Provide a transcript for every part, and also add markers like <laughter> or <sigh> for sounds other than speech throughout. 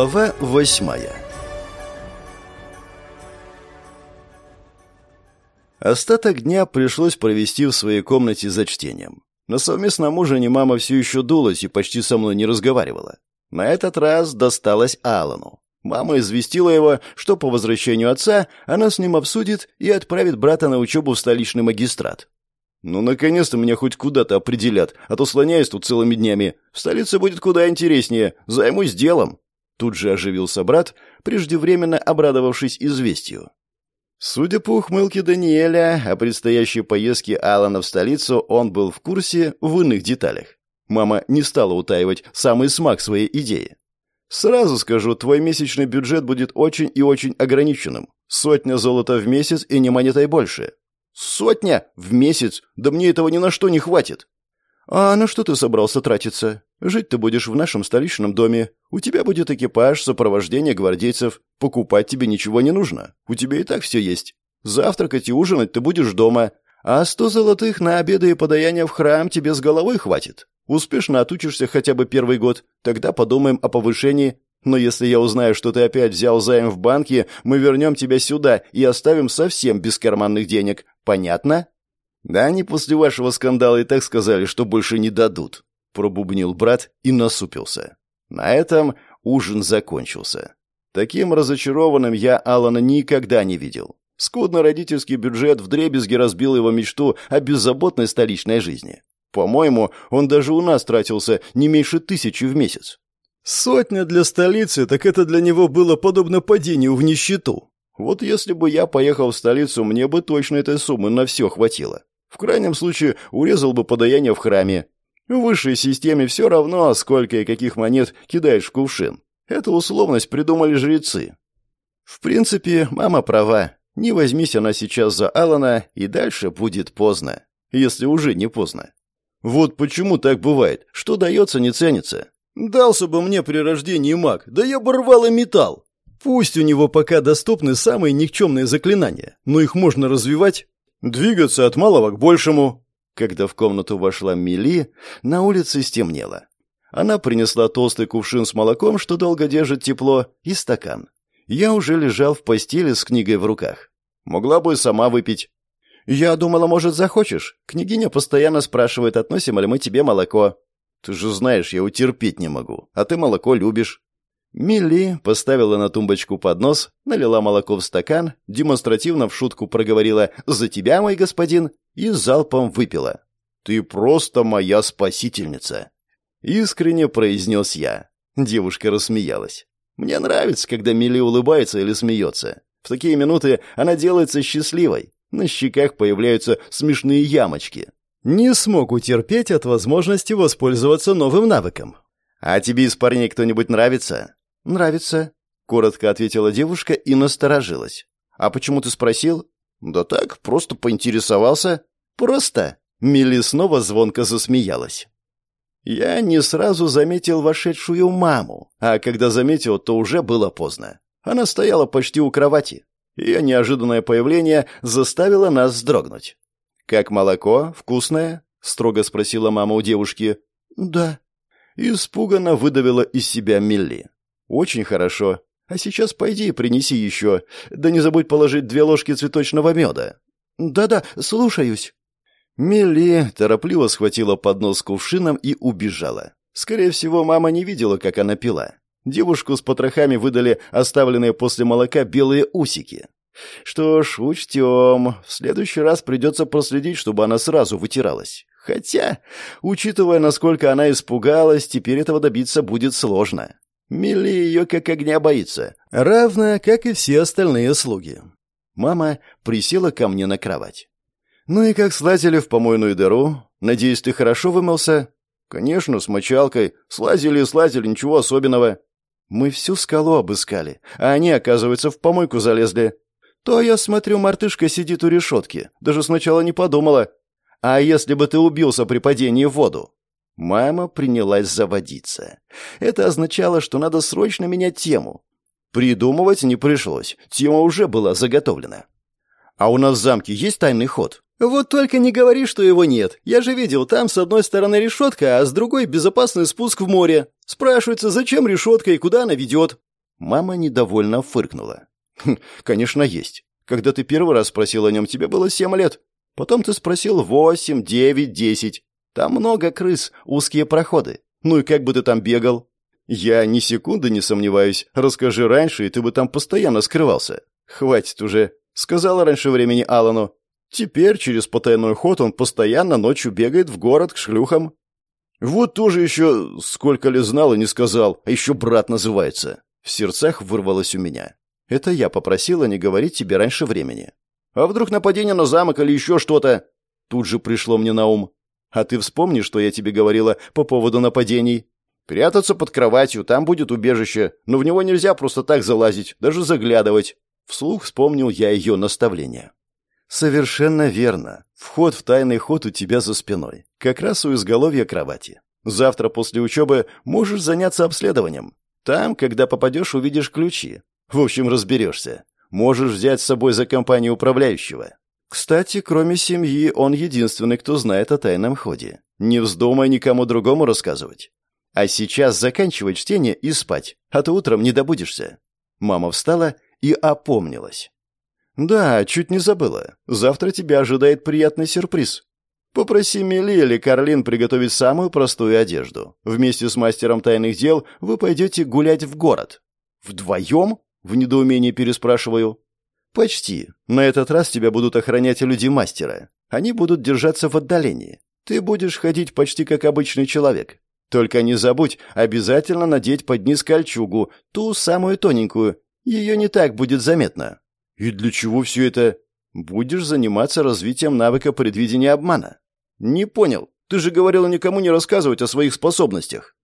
Глава восьмая Остаток дня пришлось провести в своей комнате за чтением. На совместном ужине мама все еще дулась и почти со мной не разговаривала. На этот раз досталось Алану. Мама известила его, что по возвращению отца она с ним обсудит и отправит брата на учебу в столичный магистрат. «Ну, наконец-то меня хоть куда-то определят, а то слоняюсь тут целыми днями. В столице будет куда интереснее. Займусь делом». Тут же оживился брат, преждевременно обрадовавшись известию. Судя по ухмылке Даниэля, о предстоящей поездке Алана в столицу он был в курсе в иных деталях. Мама не стала утаивать самый смак своей идеи. «Сразу скажу, твой месячный бюджет будет очень и очень ограниченным. Сотня золота в месяц и не монетой больше. Сотня в месяц? Да мне этого ни на что не хватит. А на что ты собрался тратиться? Жить ты будешь в нашем столичном доме. У тебя будет экипаж, сопровождение гвардейцев. Покупать тебе ничего не нужно. У тебя и так все есть. Завтракать и ужинать ты будешь дома. А сто золотых на обеды и подаяния в храм тебе с головой хватит. Успешно отучишься хотя бы первый год. Тогда подумаем о повышении но если я узнаю, что ты опять взял займ в банке, мы вернем тебя сюда и оставим совсем без карманных денег. Понятно?» «Да они после вашего скандала и так сказали, что больше не дадут», — пробубнил брат и насупился. На этом ужин закончился. Таким разочарованным я Алана никогда не видел. Скудный родительский бюджет вдребезги разбил его мечту о беззаботной столичной жизни. По-моему, он даже у нас тратился не меньше тысячи в месяц. Сотня для столицы, так это для него было подобно падению в нищету. Вот если бы я поехал в столицу, мне бы точно этой суммы на все хватило. В крайнем случае, урезал бы подаяние в храме. В высшей системе все равно, сколько и каких монет кидаешь в кувшин. Эту условность придумали жрецы. В принципе, мама права. Не возьмись она сейчас за Алана, и дальше будет поздно. Если уже не поздно. Вот почему так бывает. Что дается, не ценится. Дался бы мне при рождении маг, да я бы рвал и металл. Пусть у него пока доступны самые никчемные заклинания, но их можно развивать, двигаться от малого к большему. Когда в комнату вошла Мили, на улице стемнело. Она принесла толстый кувшин с молоком, что долго держит тепло, и стакан. Я уже лежал в постели с книгой в руках. Могла бы сама выпить. Я думала, может, захочешь. Княгиня постоянно спрашивает, относим ли мы тебе молоко. Ты же знаешь, я утерпеть не могу, а ты молоко любишь». Милли поставила на тумбочку поднос, налила молоко в стакан, демонстративно в шутку проговорила «За тебя, мой господин!» и залпом выпила. «Ты просто моя спасительница!» Искренне произнес я. Девушка рассмеялась. «Мне нравится, когда Милли улыбается или смеется. В такие минуты она делается счастливой. На щеках появляются смешные ямочки. Не смог утерпеть от возможности воспользоваться новым навыком. «А тебе из парней кто-нибудь нравится?» «Нравится», — коротко ответила девушка и насторожилась. «А почему ты спросил?» «Да так, просто поинтересовался». «Просто?» — Милли снова звонко засмеялась. Я не сразу заметил вошедшую маму, а когда заметил, то уже было поздно. Она стояла почти у кровати. Ее неожиданное появление заставило нас вздрогнуть. «Как молоко? Вкусное?» — строго спросила мама у девушки. «Да». Испуганно выдавила из себя Милли. «Очень хорошо. А сейчас пойди и принеси еще. Да не забудь положить две ложки цветочного меда». «Да-да, слушаюсь». Милли торопливо схватила поднос с кувшином и убежала. Скорее всего, мама не видела, как она пила. Девушку с потрохами выдали оставленные после молока белые усики. Что ж, учтем. В следующий раз придется проследить, чтобы она сразу вытиралась. Хотя, учитывая, насколько она испугалась, теперь этого добиться будет сложно. Милли ее как огня боится, равно как и все остальные слуги. Мама присела ко мне на кровать. «Ну и как слазили в помойную дыру? Надеюсь, ты хорошо вымылся?» «Конечно, с мочалкой. Слазили и слазили, ничего особенного». «Мы всю скалу обыскали, а они, оказывается, в помойку залезли. То я смотрю, мартышка сидит у решетки. Даже сначала не подумала. А если бы ты убился при падении в воду? Мама принялась заводиться. Это означало, что надо срочно менять тему. Придумывать не пришлось. Тема уже была заготовлена. А у нас в замке есть тайный ход? Вот только не говори, что его нет. Я же видел, там с одной стороны решетка, а с другой безопасный спуск в море. Спрашивается, зачем решетка и куда она ведет? Мама недовольно фыркнула. «Хм, «Конечно, есть. Когда ты первый раз спросил о нем, тебе было семь лет. Потом ты спросил восемь, девять, десять. Там много крыс, узкие проходы. Ну и как бы ты там бегал?» «Я ни секунды не сомневаюсь. Расскажи раньше, и ты бы там постоянно скрывался. Хватит уже», — сказала раньше времени Алану. «Теперь через потайной ход он постоянно ночью бегает в город к шлюхам». «Вот тоже еще сколько ли знал и не сказал, а еще брат называется». В сердцах вырвалось у меня. «Это я попросила не говорить тебе раньше времени». «А вдруг нападение на замок или еще что-то?» Тут же пришло мне на ум. «А ты вспомни, что я тебе говорила по поводу нападений?» «Прятаться под кроватью, там будет убежище, но в него нельзя просто так залазить, даже заглядывать». Вслух вспомнил я ее наставление. «Совершенно верно. Вход в тайный ход у тебя за спиной, как раз у изголовья кровати. Завтра после учебы можешь заняться обследованием. Там, когда попадешь, увидишь ключи. В общем, разберешься. Можешь взять с собой за компанию управляющего. Кстати, кроме семьи, он единственный, кто знает о тайном ходе. Не вздумай никому другому рассказывать. А сейчас заканчивай чтение и спать, а то утром не добудешься». Мама встала и опомнилась. «Да, чуть не забыла. Завтра тебя ожидает приятный сюрприз. Попроси Мели или Карлин приготовить самую простую одежду. Вместе с мастером тайных дел вы пойдете гулять в город». «Вдвоем?» — в недоумении переспрашиваю. «Почти. На этот раз тебя будут охранять люди мастера. Они будут держаться в отдалении. Ты будешь ходить почти как обычный человек. Только не забудь обязательно надеть под низ кольчугу, ту самую тоненькую. Ее не так будет заметно. И для чего все это? Будешь заниматься развитием навыка предвидения обмана. Не понял. Ты же говорила никому не рассказывать о своих способностях.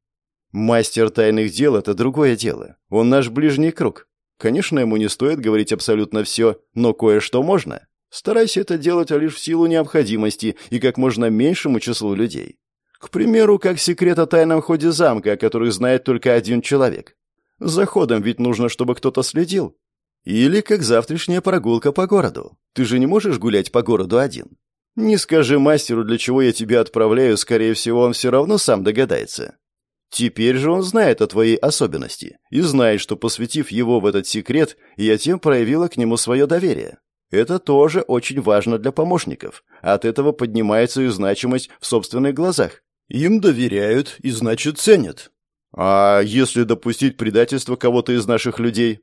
Мастер тайных дел — это другое дело. Он наш ближний круг. Конечно, ему не стоит говорить абсолютно все, но кое-что можно. Старайся это делать лишь в силу необходимости и как можно меньшему числу людей. К примеру, как секрет о тайном ходе замка, о котором знает только один человек. За ходом ведь нужно, чтобы кто-то следил. Или как завтрашняя прогулка по городу. Ты же не можешь гулять по городу один. Не скажи мастеру, для чего я тебя отправляю, скорее всего, он все равно сам догадается. Теперь же он знает о твоей особенности и знает, что, посвятив его в этот секрет, я тем проявила к нему свое доверие. Это тоже очень важно для помощников. От этого поднимается и значимость в собственных глазах. Им доверяют и, значит, ценят. А если допустить предательство кого-то из наших людей?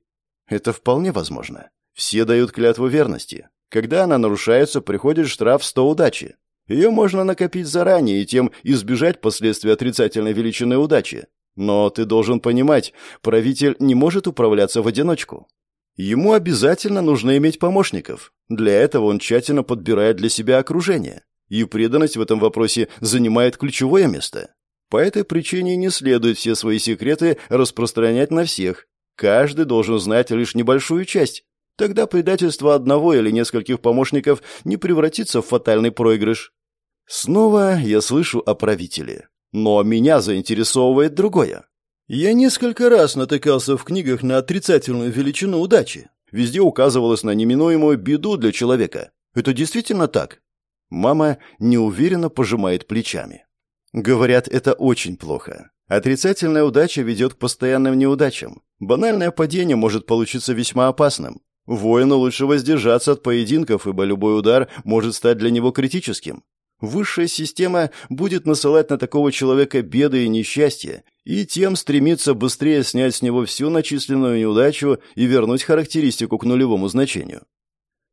Это вполне возможно. Все дают клятву верности. Когда она нарушается, приходит штраф 100 удачи. Ее можно накопить заранее и тем избежать последствий отрицательной величины удачи. Но ты должен понимать, правитель не может управляться в одиночку. Ему обязательно нужно иметь помощников. Для этого он тщательно подбирает для себя окружение и преданность в этом вопросе занимает ключевое место. По этой причине не следует все свои секреты распространять на всех. Каждый должен знать лишь небольшую часть. Тогда предательство одного или нескольких помощников не превратится в фатальный проигрыш. Снова я слышу о правителе. Но меня заинтересовывает другое. Я несколько раз натыкался в книгах на отрицательную величину удачи. Везде указывалось на неминуемую беду для человека. Это действительно так? Мама неуверенно пожимает плечами. Говорят, это очень плохо. Отрицательная удача ведет к постоянным неудачам. Банальное падение может получиться весьма опасным. Воину лучше воздержаться от поединков, ибо любой удар может стать для него критическим. Высшая система будет насылать на такого человека беды и несчастья, и тем стремиться быстрее снять с него всю начисленную неудачу и вернуть характеристику к нулевому значению.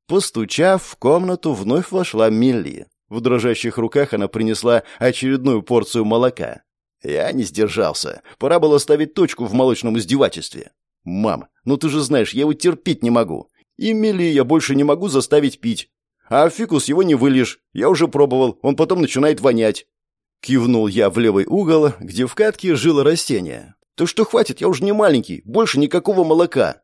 Постучав, в комнату вновь вошла Милли. В дрожащих руках она принесла очередную порцию молока. Я не сдержался. Пора было ставить точку в молочном издевательстве. «Мам, ну ты же знаешь, я его терпеть не могу. И Милли я больше не могу заставить пить. А фикус его не выльешь. Я уже пробовал, он потом начинает вонять». Кивнул я в левый угол, где в катке жило растение. «Так что хватит, я уже не маленький, больше никакого молока».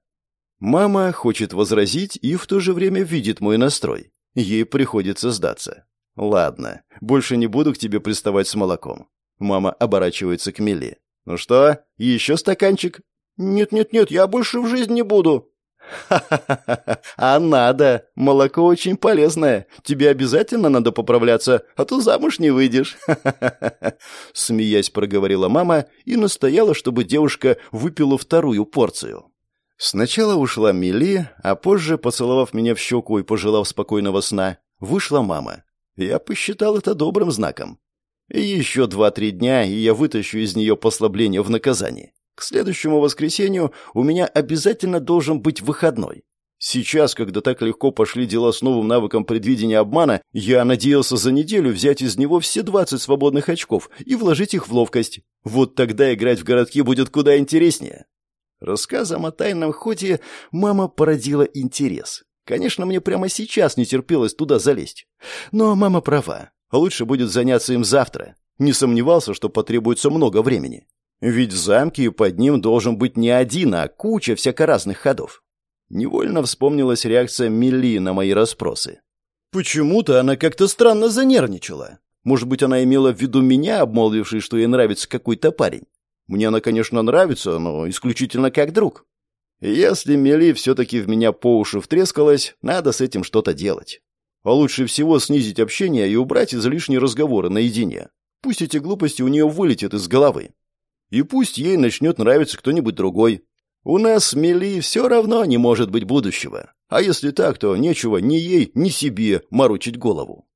Мама хочет возразить и в то же время видит мой настрой. Ей приходится сдаться. «Ладно, больше не буду к тебе приставать с молоком». Мама оборачивается к Миле. «Ну что, еще стаканчик?» «Нет-нет-нет, я больше в жизни не буду». «Ха-ха-ха! <laughs> А надо! Молоко очень полезное. Тебе обязательно надо поправляться, а то замуж не выйдешь!» <laughs> Смеясь, проговорила мама и настояла, чтобы девушка выпила вторую порцию. Сначала ушла Мили, а позже, поцеловав меня в щеку и пожелав спокойного сна, вышла мама. Я посчитал это добрым знаком. Еще два-три дня, и я вытащу из нее послабление в наказании. К следующему воскресенью у меня обязательно должен быть выходной. Сейчас, когда так легко пошли дела с новым навыком предвидения обмана, я надеялся за неделю взять из него все 20 свободных очков и вложить их в ловкость. Вот тогда играть в городки будет куда интереснее. Рассказом о тайном ходе мама породила интерес. Конечно, мне прямо сейчас не терпелось туда залезть. Но мама права. Лучше будет заняться им завтра. Не сомневался, что потребуется много времени. Ведь в замке под ним должен быть не один, а куча всякоразных ходов. Невольно вспомнилась реакция Милли на мои расспросы. Почему-то она как-то странно занервничала. Может быть, она имела в виду меня, обмолвившись, что ей нравится какой-то парень. Мне она, конечно, нравится, но исключительно как друг. Если Мели все-таки в меня по уши втрескалась, надо с этим что-то делать. А лучше всего снизить общение и убрать излишние разговоры наедине. Пусть эти глупости у нее вылетят из головы. И пусть ей начнет нравиться кто-нибудь другой. У нас Мели все равно не может быть будущего. А если так, то нечего ни ей, ни себе морочить голову.